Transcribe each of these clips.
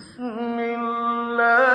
بسم الله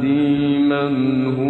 مهدي من هو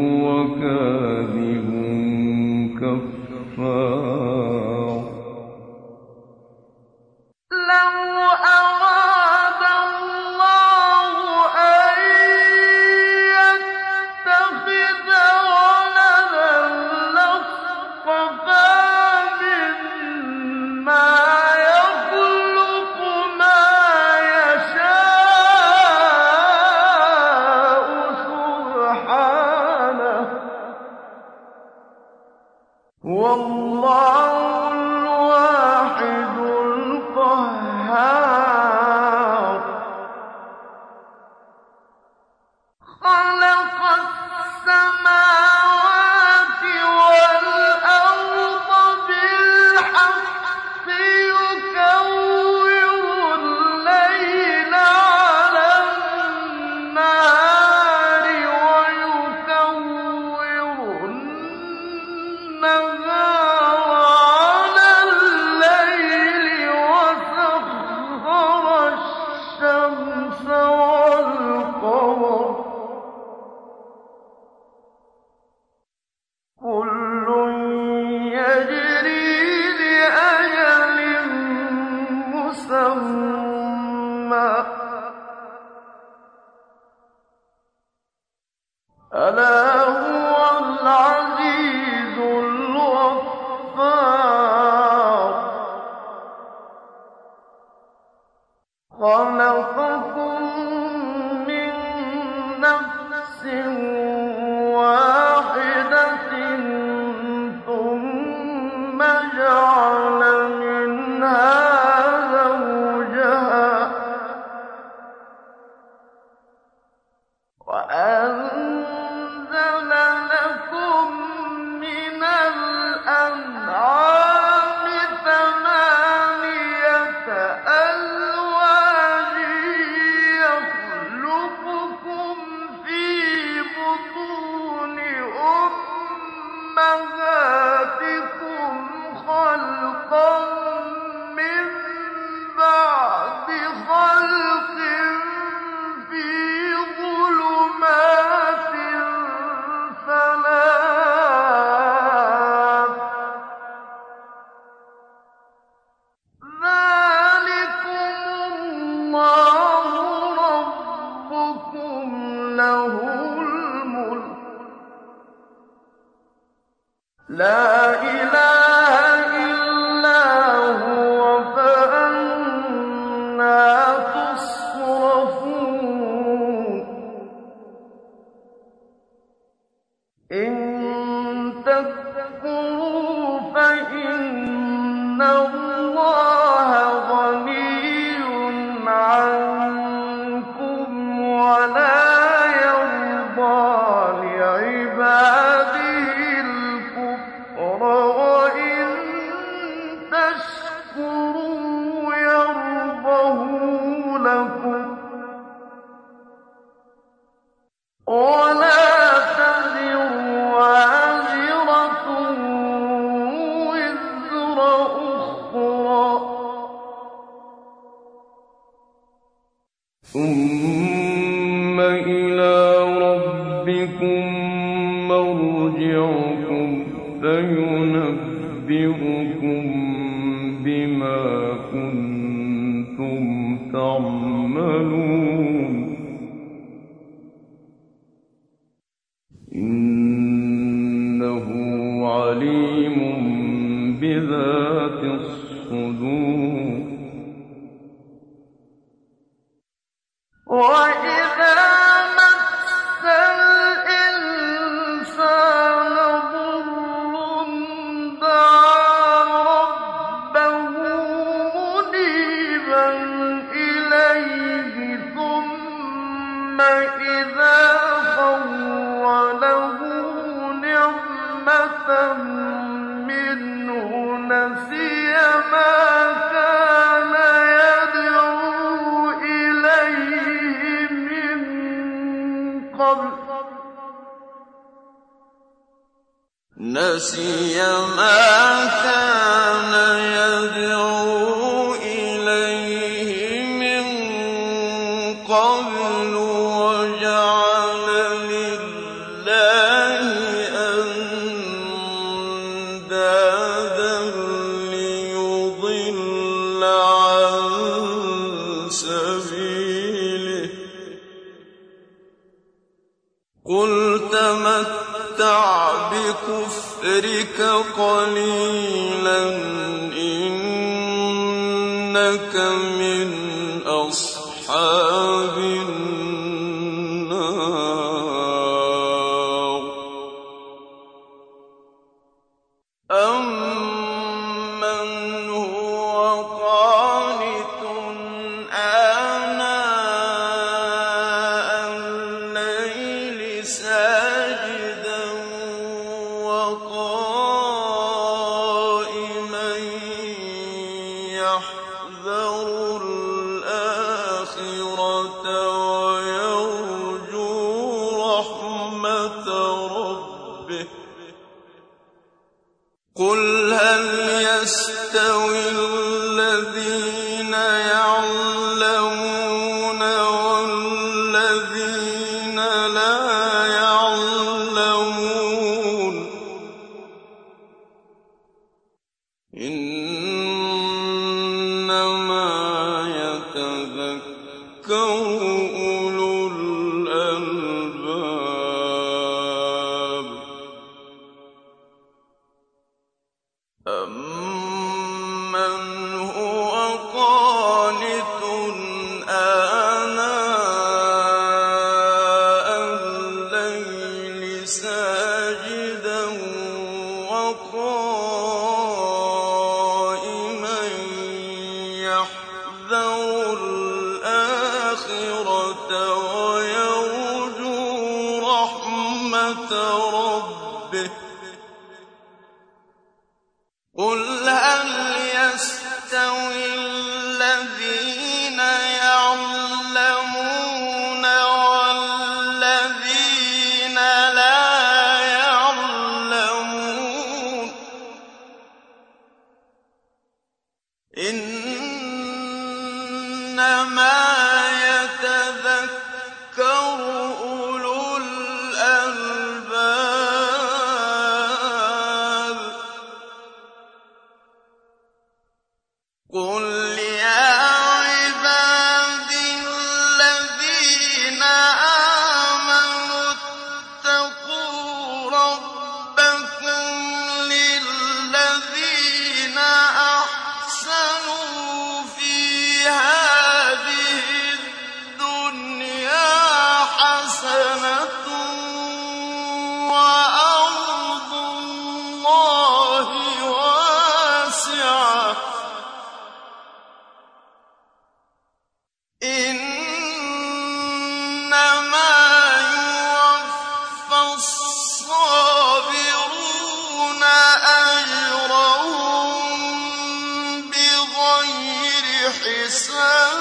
حساب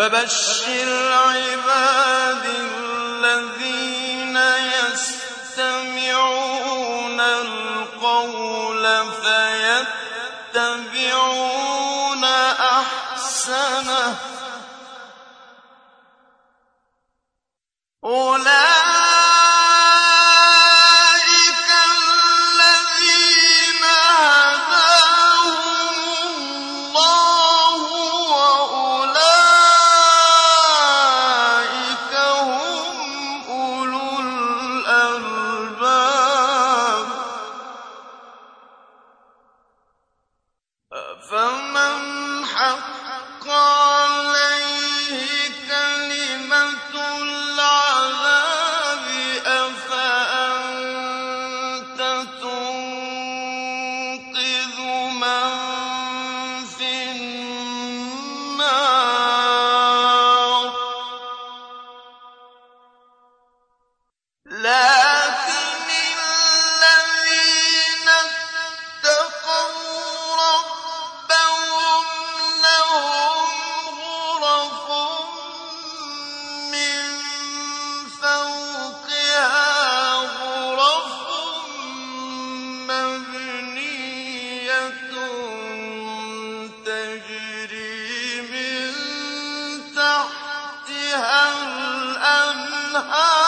فبشر عباد الذين يستمعون القول فيتبعون أحسنه أولئك فيها الأنهار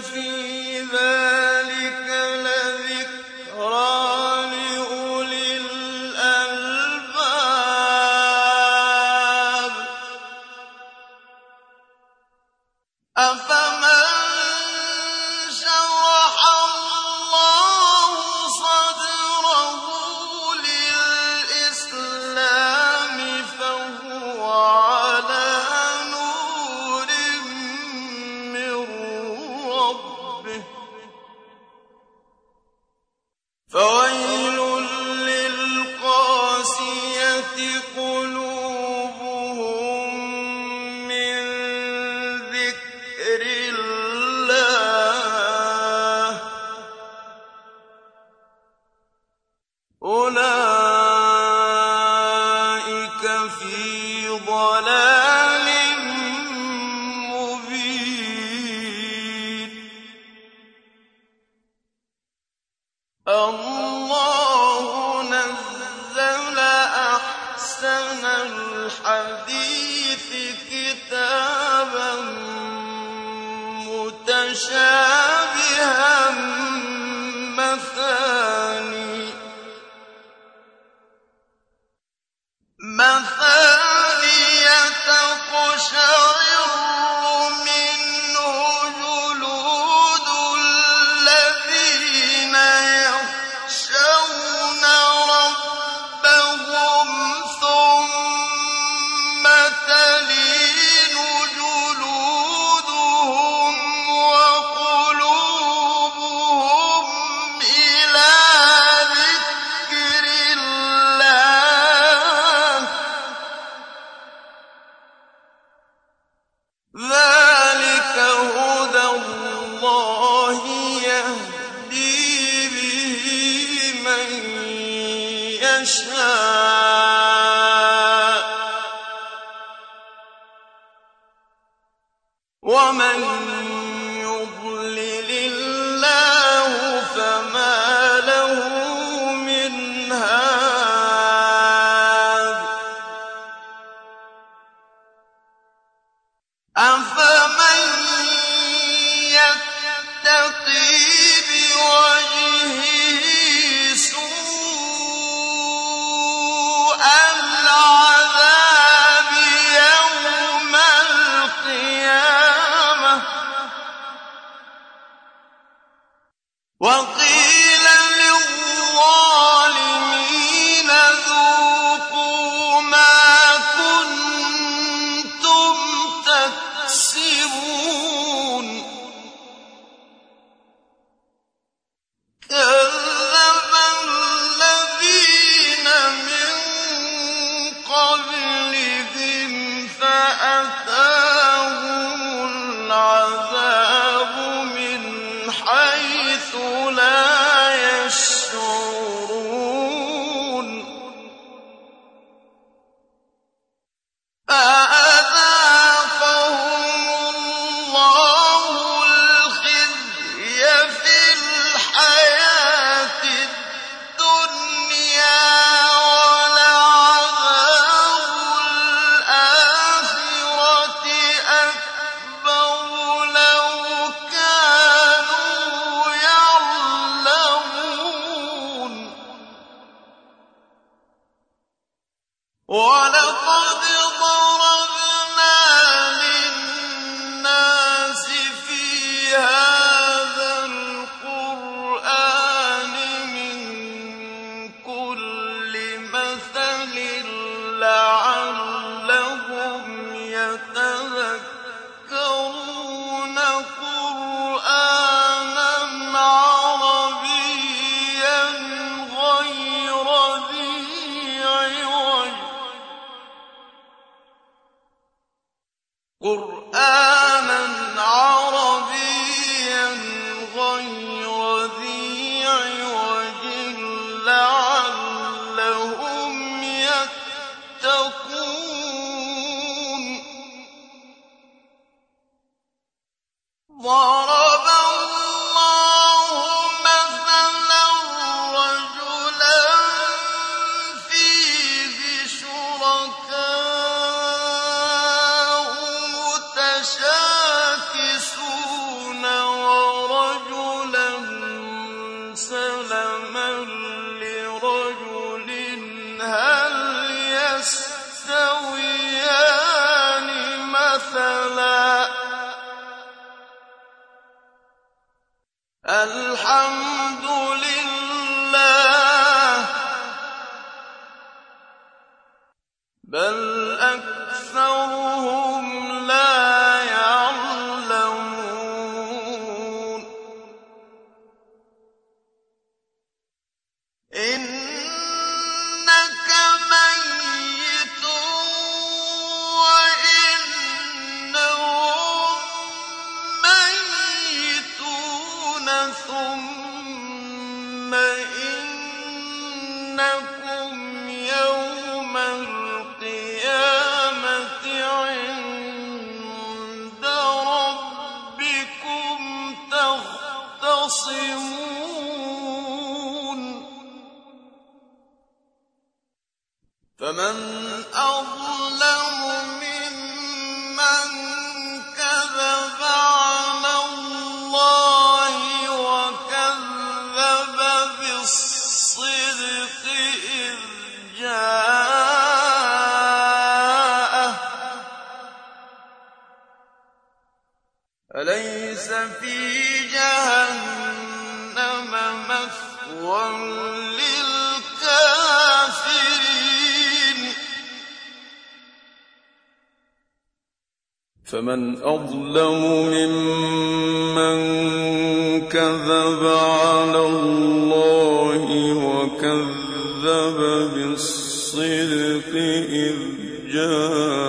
فِي ذَٰلِكَ أليس في جهنم مثوى للكافرين؟ فمن أظلم ممن كذب على الله وكذب بالصدق إذ جاء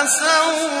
فَسَوْفَ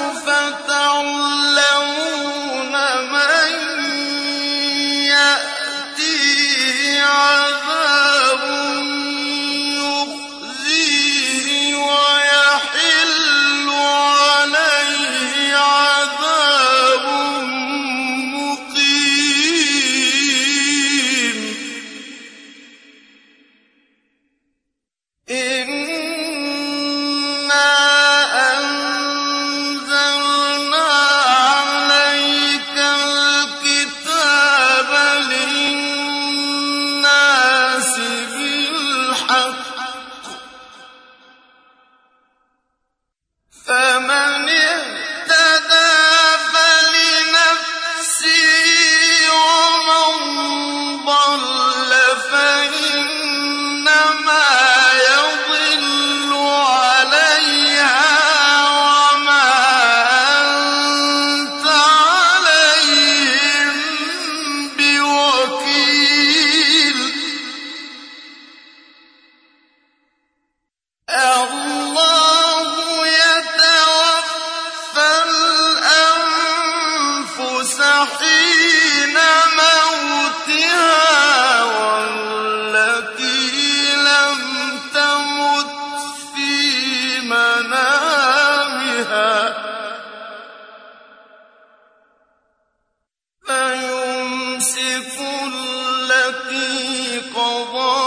فَيُمْسِكُ الَّتِي قَضَىٰ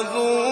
اتَّخَذُوا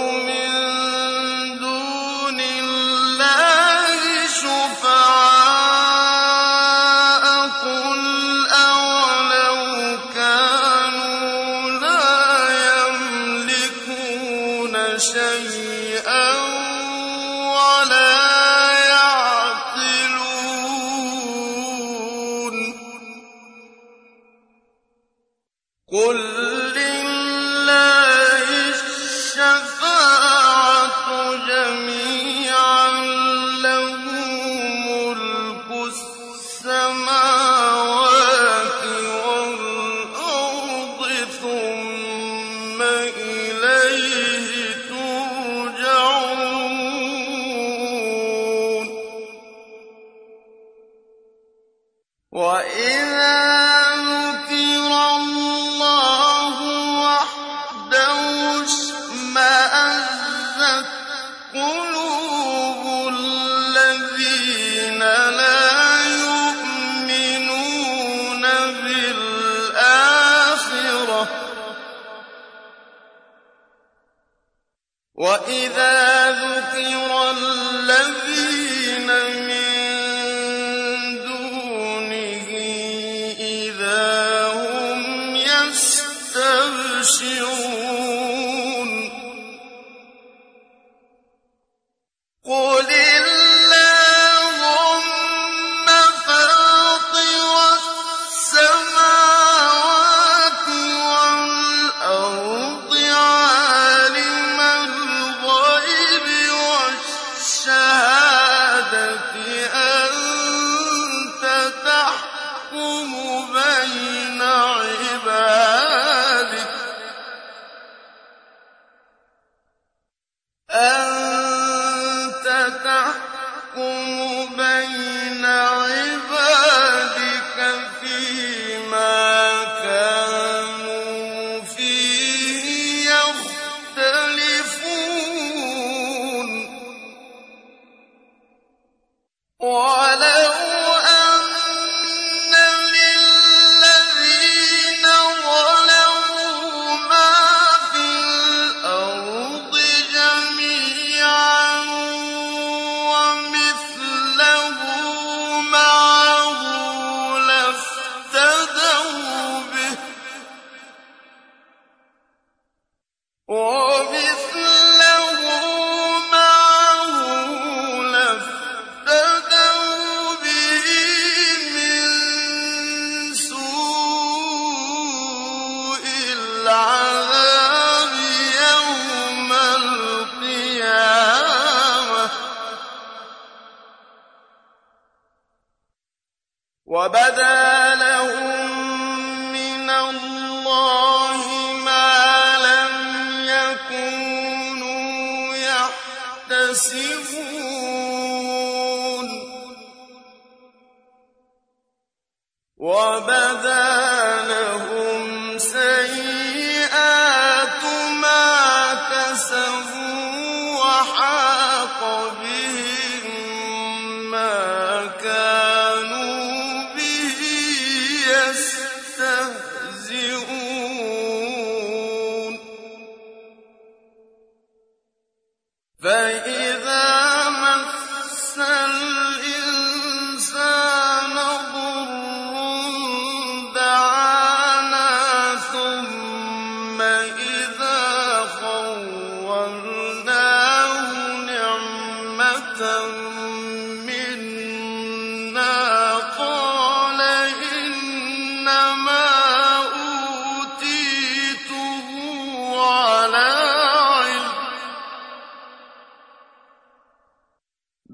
وَإِذَا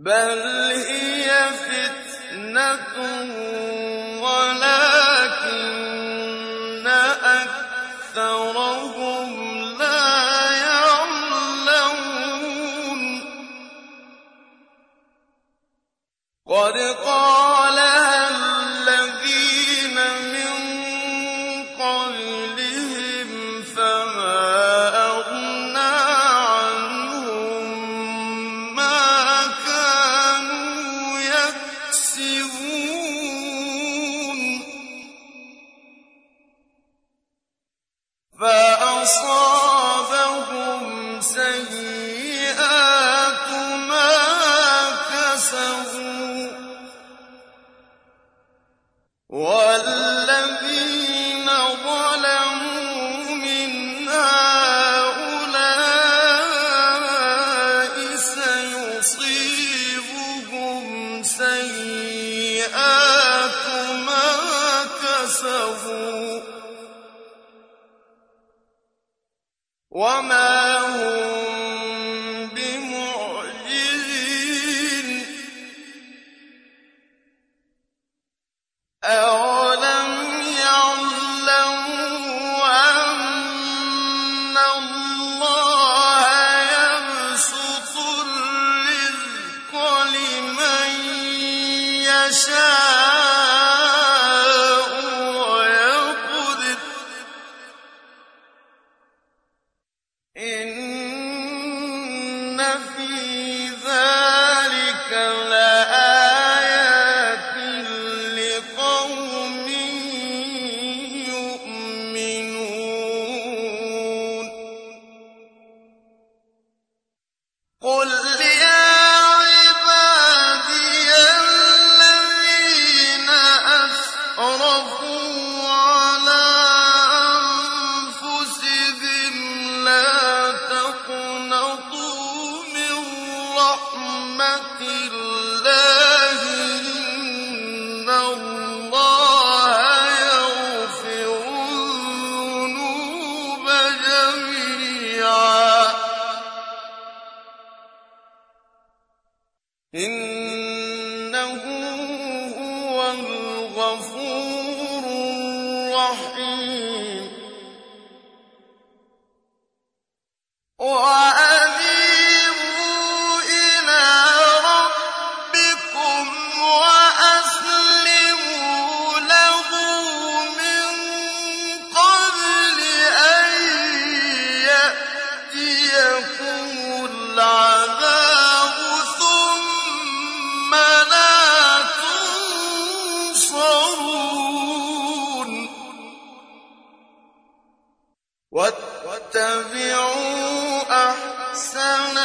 بل واتبعوا أحسن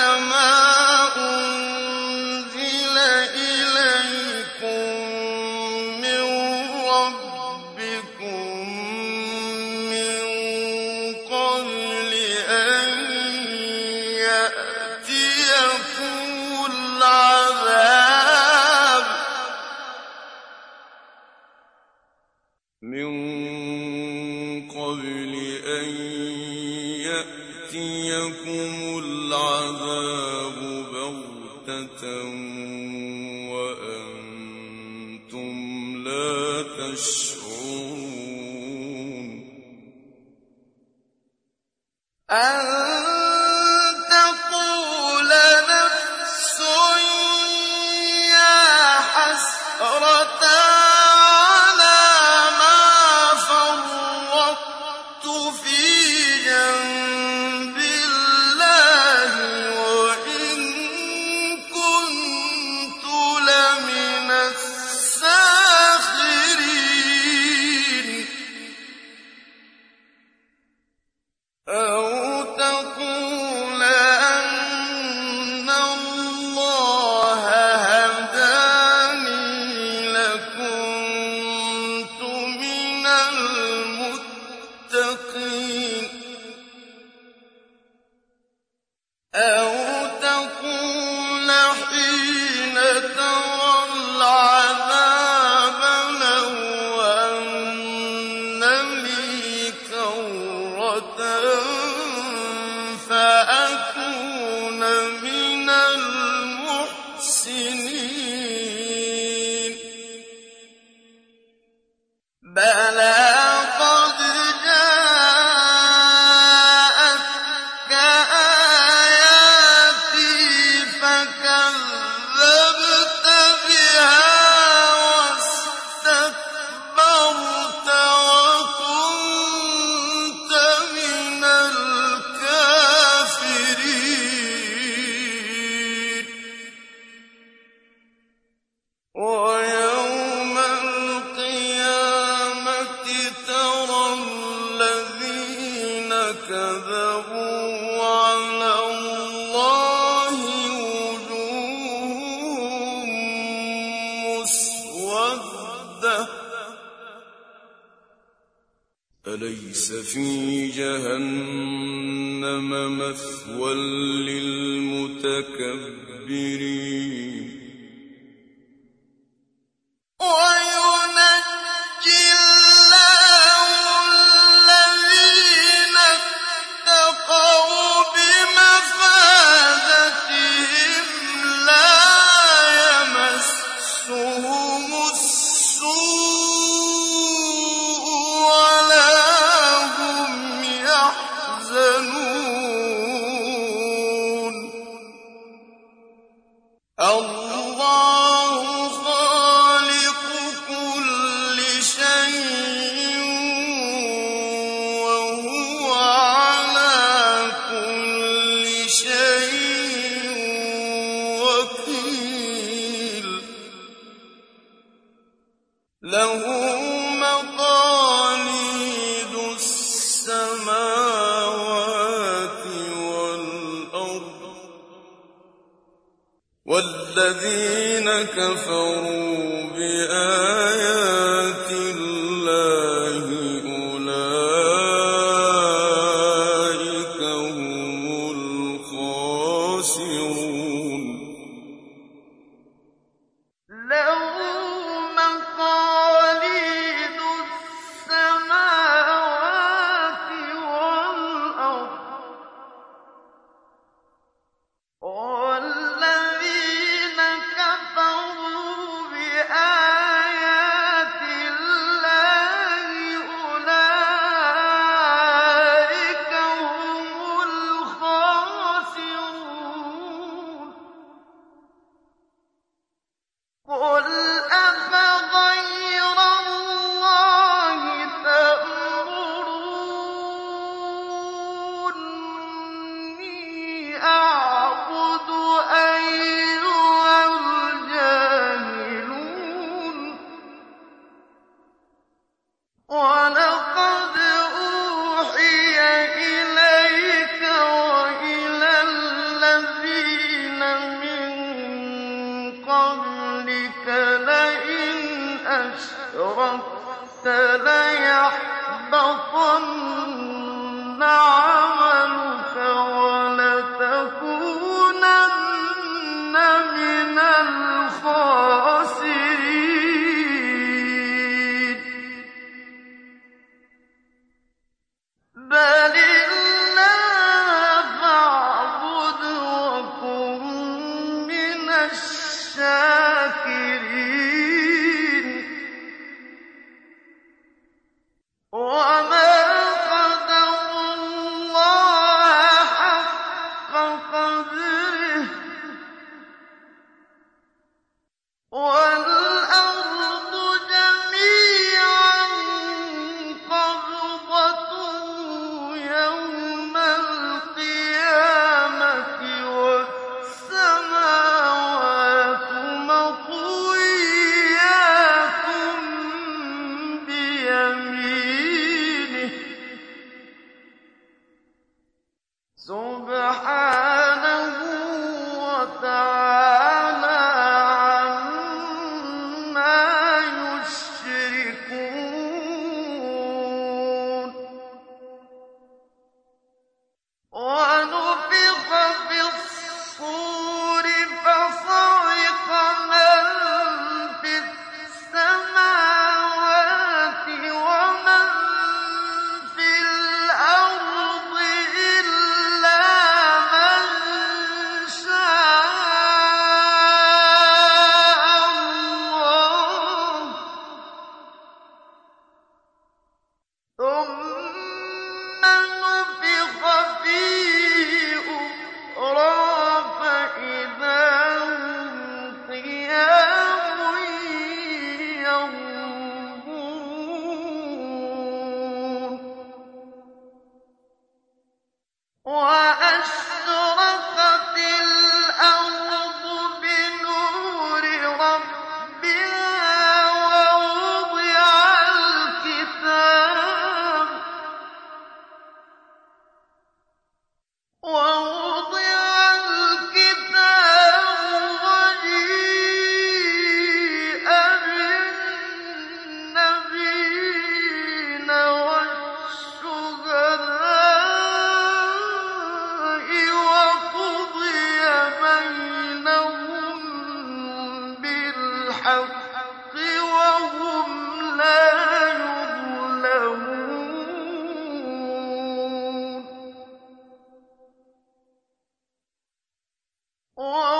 oh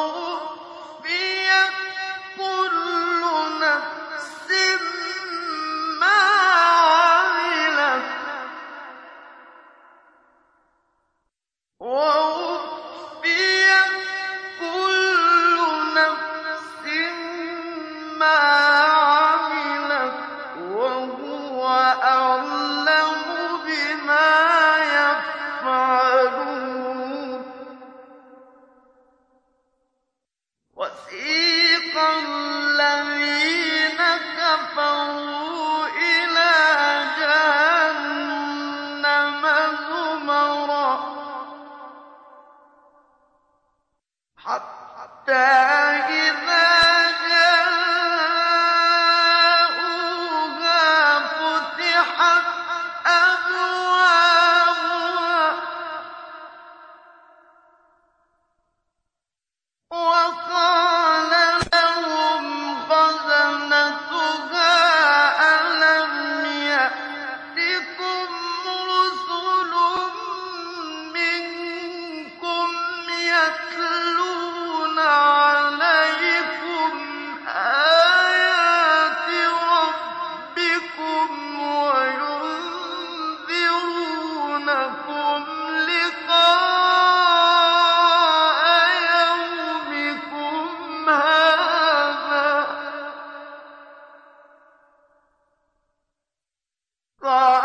قَالُوا